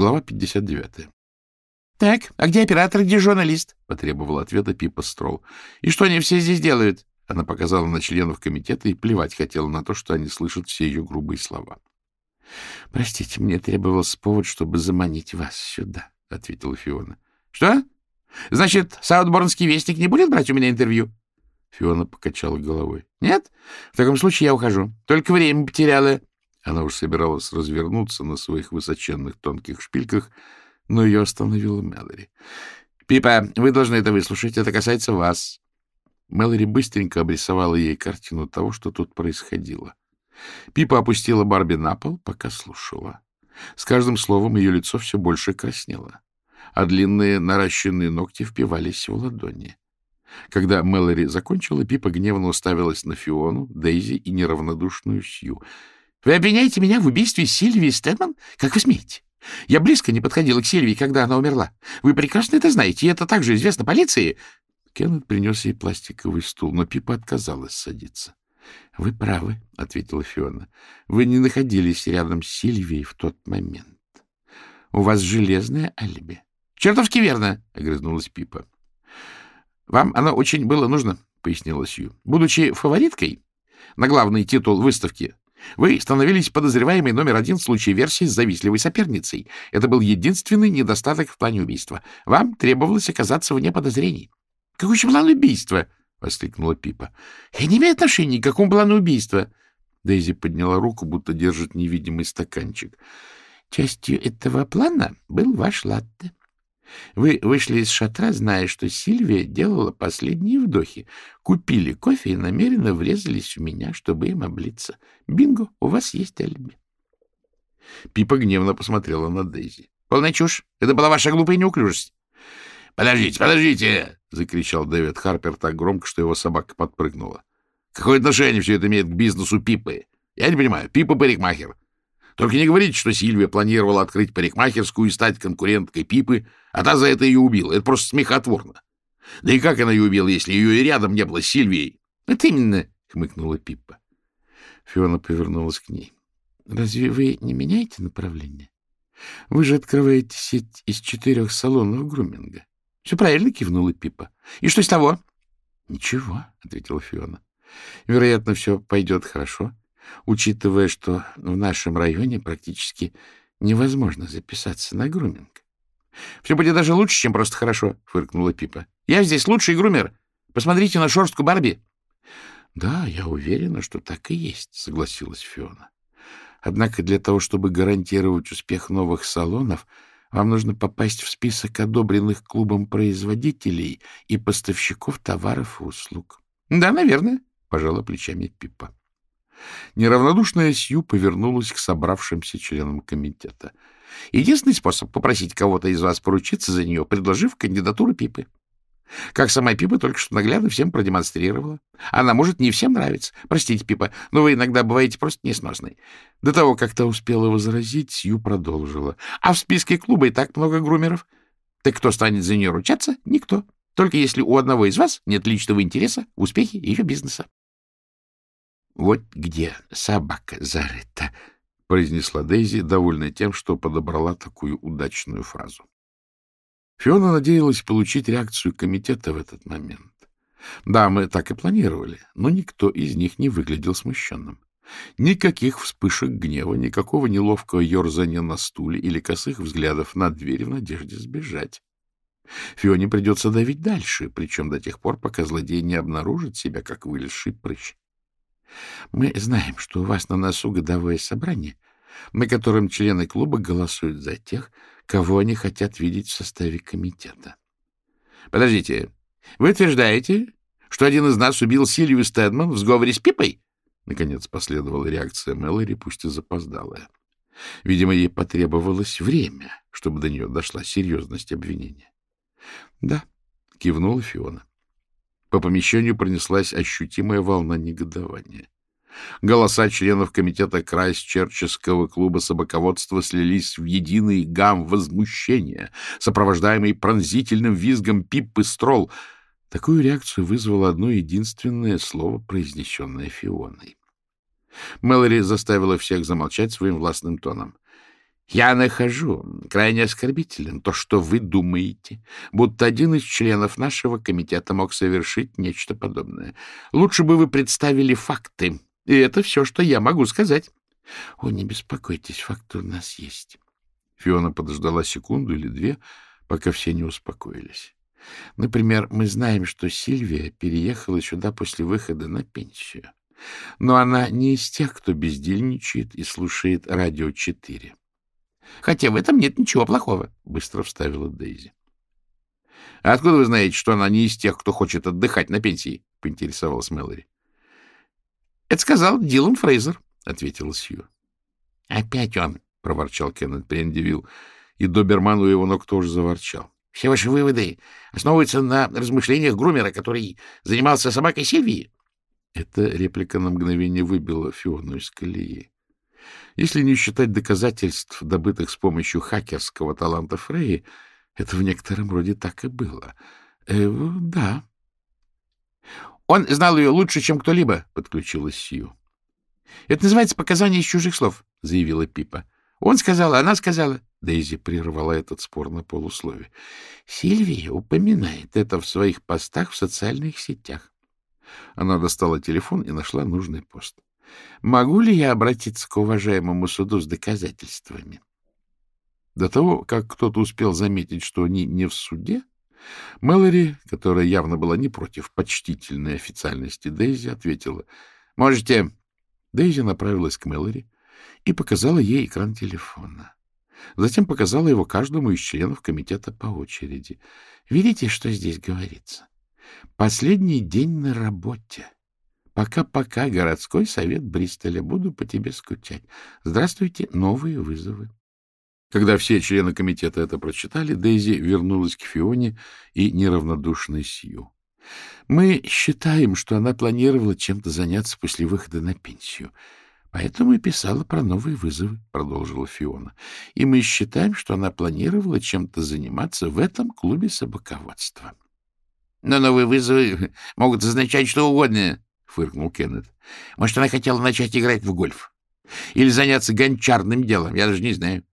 Глава 59. — Так, а где оператор, где журналист? — потребовал ответа Пипа Строл. — И что они все здесь делают? Она показала на членов комитета и плевать хотела на то, что они слышат все ее грубые слова. — Простите, мне требовался повод, чтобы заманить вас сюда, — ответила Фиона. — Что? Значит, Саутборнский вестник не будет брать у меня интервью? Фиона покачала головой. — Нет? В таком случае я ухожу. Только время потеряла. Она уж собиралась развернуться на своих высоченных тонких шпильках, но ее остановила Мэлори. — Пипа, вы должны это выслушать. Это касается вас. Мэлори быстренько обрисовала ей картину того, что тут происходило. Пипа опустила Барби на пол, пока слушала. С каждым словом ее лицо все больше краснело, а длинные наращенные ногти впивались в ладони. Когда Мэлори закончила, Пипа гневно уставилась на Фиону, Дейзи и неравнодушную Сью. — Вы обвиняете меня в убийстве Сильвии Стэнман? Как вы смеете? Я близко не подходила к Сильвии, когда она умерла. Вы прекрасно это знаете, и это также известно полиции. Кеннет принес ей пластиковый стул, но Пипа отказалась садиться. — Вы правы, — ответила Фиона. — Вы не находились рядом с Сильвией в тот момент. У вас железное алиби. — Чертовски верно, — огрызнулась Пипа. — Вам оно очень было нужно, — пояснила Сью. — Будучи фавориткой на главный титул выставки, вы становились подозреваемой номер один в случае версии с завистливой соперницей. Это был единственный недостаток в плане убийства. Вам требовалось оказаться вне подозрений. — Какой еще план убийства? — воскликнула Пипа. — Я не имею отношения ни к какому плану убийства. Дейзи подняла руку, будто держит невидимый стаканчик. — Частью этого плана был ваш латте. Вы вышли из шатра, зная, что Сильвия делала последние вдохи. Купили кофе и намеренно врезались в меня, чтобы им облиться. Бинго, у вас есть алиби. Пипа гневно посмотрела на Дейзи. — Полная чушь. Это была ваша глупая неуклюжесть. — Подождите, подождите! — закричал Дэвид Харпер так громко, что его собака подпрыгнула. — Какое отношение все это имеет к бизнесу Пипы? Я не понимаю. Пипа парикмахер. Только не говорите, что Сильвия планировала открыть парикмахерскую и стать конкуренткой Пипы, а та за это ее убила. Это просто смехотворно. Да и как она ее убила, если ее и рядом не было с Сильвией? — Это именно, — хмыкнула Пиппа. Фиона повернулась к ней. — Разве вы не меняете направление? Вы же открываете сеть из четырех салонов груминга. — Все правильно, — кивнула Пиппа. — И что с того? — Ничего, — ответила Фиона. — Вероятно, все пойдет хорошо учитывая, что в нашем районе практически невозможно записаться на груминг. — Все будет даже лучше, чем просто хорошо, — фыркнула Пипа. — Я здесь лучший грумер. Посмотрите на шорстку Барби. — Да, я уверена, что так и есть, — согласилась Фиона. Однако для того, чтобы гарантировать успех новых салонов, вам нужно попасть в список одобренных клубом производителей и поставщиков товаров и услуг. — Да, наверное, — пожала плечами Пипа. Неравнодушная Сью повернулась к собравшимся членам комитета. Единственный способ попросить кого-то из вас поручиться за нее, предложив кандидатуру Пипы. Как сама Пипа только что наглядно всем продемонстрировала. Она может не всем нравиться. Простите, Пипа, но вы иногда бываете просто несносной. До того, как та успела возразить, Сью продолжила. А в списке клуба и так много грумеров. Так кто станет за нее ручаться? Никто. Только если у одного из вас нет личного интереса в успехе ее бизнеса. Вот где собака зарыта, — произнесла Дейзи, довольная тем, что подобрала такую удачную фразу. Фиона надеялась получить реакцию комитета в этот момент. Да, мы так и планировали, но никто из них не выглядел смущенным. Никаких вспышек гнева, никакого неловкого ерзания на стуле или косых взглядов на дверь в надежде сбежать. Фионе придется давить дальше, причем до тех пор, пока злодей не обнаружит себя как вылезший прыщ. Мы знаем, что у вас на носу годовое собрание, на котором члены клуба голосуют за тех, кого они хотят видеть в составе комитета. — Подождите, вы утверждаете, что один из нас убил Сильвию Стэдман в сговоре с Пипой? Наконец последовала реакция Мэлори, пусть и запоздалая. Видимо, ей потребовалось время, чтобы до нее дошла серьезность обвинения. — Да, — кивнула Фиона. По помещению пронеслась ощутимая волна негодования. Голоса членов комитета Крайстчерческого клуба собаководства слились в единый гам возмущения, сопровождаемый пронзительным визгом Пиппы Строл. Такую реакцию вызвало одно единственное слово, произнесенное Фионой. Мэлори заставила всех замолчать своим властным тоном. Я нахожу крайне оскорбителен то, что вы думаете, будто один из членов нашего комитета мог совершить нечто подобное. Лучше бы вы представили факты, и это все, что я могу сказать. — О, не беспокойтесь, факты у нас есть. Фиона подождала секунду или две, пока все не успокоились. Например, мы знаем, что Сильвия переехала сюда после выхода на пенсию. Но она не из тех, кто бездельничает и слушает радио 4. Хотя в этом нет ничего плохого, — быстро вставила Дейзи. — А откуда вы знаете, что она не из тех, кто хочет отдыхать на пенсии? — поинтересовалась Мэлори. — Это сказал Дилан Фрейзер, — ответила Сью. — Опять он, — проворчал Кеннет Прендивилл, и доберман у его ног тоже заворчал. — Все ваши выводы основываются на размышлениях Грумера, который занимался собакой Сильвии. Эта реплика на мгновение выбила Фиону из колеи. Если не считать доказательств, добытых с помощью хакерского таланта Фрейи, это в некотором роде так и было. Э, да. — Он знал ее лучше, чем кто-либо, — подключилась Сью. — Это называется показания из чужих слов, — заявила Пипа. — Он сказал, она сказала. Дейзи прервала этот спор на полуслове. Сильвия упоминает это в своих постах в социальных сетях. Она достала телефон и нашла нужный пост. Могу ли я обратиться к уважаемому суду с доказательствами? До того, как кто-то успел заметить, что они не в суде, Мэлори, которая явно была не против почтительной официальности Дейзи, ответила «Можете». Дейзи направилась к Мэлори и показала ей экран телефона. Затем показала его каждому из членов комитета по очереди. Видите, что здесь говорится? Последний день на работе. Пока-пока, городской совет Бристоля. Буду по тебе скучать. Здравствуйте, новые вызовы. Когда все члены комитета это прочитали, Дейзи вернулась к Фионе и неравнодушной Сью. Мы считаем, что она планировала чем-то заняться после выхода на пенсию. Поэтому и писала про новые вызовы, — продолжила Фиона. И мы считаем, что она планировала чем-то заниматься в этом клубе собаководства. — Но новые вызовы могут означать что угодно, — фыркнул Кеннет. — Может, она хотела начать играть в гольф? Или заняться гончарным делом? Я даже не знаю.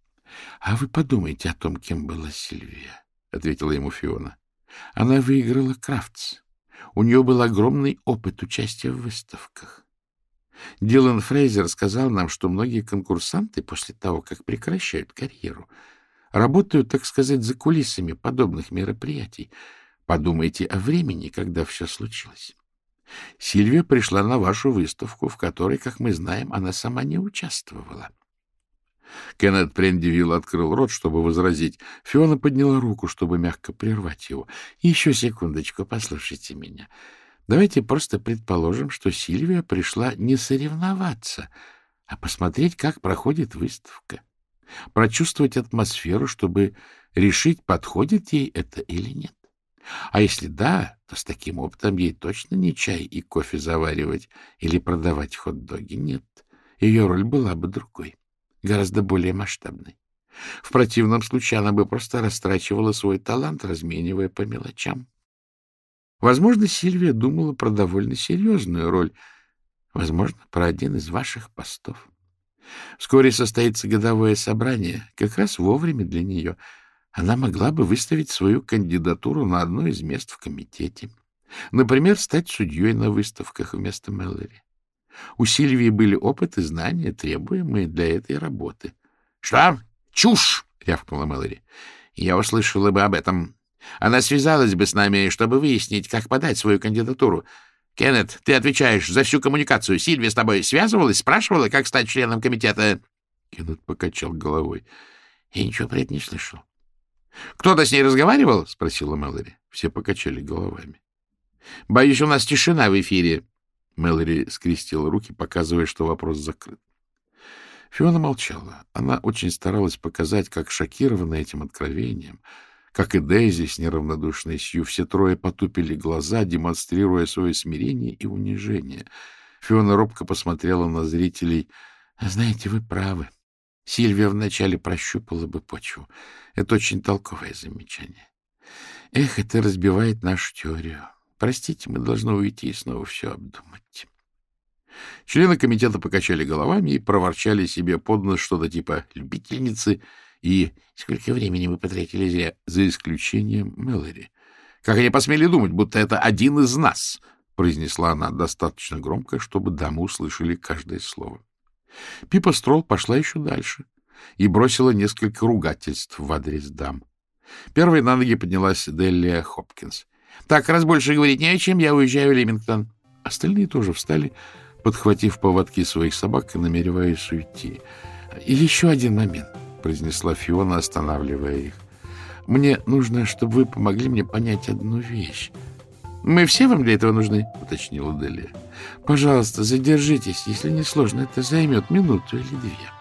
— А вы подумайте о том, кем была Сильвия, — ответила ему Фиона. — Она выиграла Крафтс. У нее был огромный опыт участия в выставках. Дилан Фрейзер сказал нам, что многие конкурсанты после того, как прекращают карьеру, работают, так сказать, за кулисами подобных мероприятий. Подумайте о времени, когда все случилось. Сильвия пришла на вашу выставку, в которой, как мы знаем, она сама не участвовала. Кеннет Прендивилл открыл рот, чтобы возразить. Фиона подняла руку, чтобы мягко прервать его. — Еще секундочку, послушайте меня. Давайте просто предположим, что Сильвия пришла не соревноваться, а посмотреть, как проходит выставка. Прочувствовать атмосферу, чтобы решить, подходит ей это или нет. А если да, то с таким опытом ей точно не чай и кофе заваривать или продавать хот-доги. Нет, ее роль была бы другой, гораздо более масштабной. В противном случае она бы просто растрачивала свой талант, разменивая по мелочам. Возможно, Сильвия думала про довольно серьезную роль, возможно, про один из ваших постов. Вскоре состоится годовое собрание, как раз вовремя для нее — она могла бы выставить свою кандидатуру на одно из мест в комитете. Например, стать судьей на выставках вместо Мэллори. У Сильвии были опыт и знания, требуемые для этой работы. — Что? Чушь! — рявкнула Мэллори. — Я услышала бы об этом. Она связалась бы с нами, чтобы выяснить, как подать свою кандидатуру. Кеннет, ты отвечаешь за всю коммуникацию. Сильвия с тобой связывалась, спрашивала, как стать членом комитета? Кеннет покачал головой. — Я ничего про это не слышал. — Кто-то с ней разговаривал? — спросила Мэлори. Все покачали головами. — Боюсь, у нас тишина в эфире. Мэлори скрестила руки, показывая, что вопрос закрыт. Фиона молчала. Она очень старалась показать, как шокирована этим откровением, как и Дейзи с неравнодушной Сью. Все трое потупили глаза, демонстрируя свое смирение и унижение. Фиона робко посмотрела на зрителей. — Знаете, вы правы. Сильвия вначале прощупала бы почву. Это очень толковое замечание. Эх, это разбивает нашу теорию. Простите, мы должны уйти и снова все обдумать. Члены комитета покачали головами и проворчали себе под нос что-то типа «любительницы» и «сколько времени мы потратили зря», за исключением Мэлори. «Как они посмели думать, будто это один из нас?» — произнесла она достаточно громко, чтобы дамы услышали каждое слово. Пипа Строл пошла еще дальше и бросила несколько ругательств в адрес дам. Первой на ноги поднялась Делия Хопкинс. — Так, раз больше говорить не о чем, я уезжаю в Лемингтон. Остальные тоже встали, подхватив поводки своих собак и намереваясь уйти. — И еще один момент, — произнесла Фиона, останавливая их. — Мне нужно, чтобы вы помогли мне понять одну вещь. — Мы все вам для этого нужны, — уточнила Делия. — Пожалуйста, задержитесь, если не сложно, это займет минуту или две.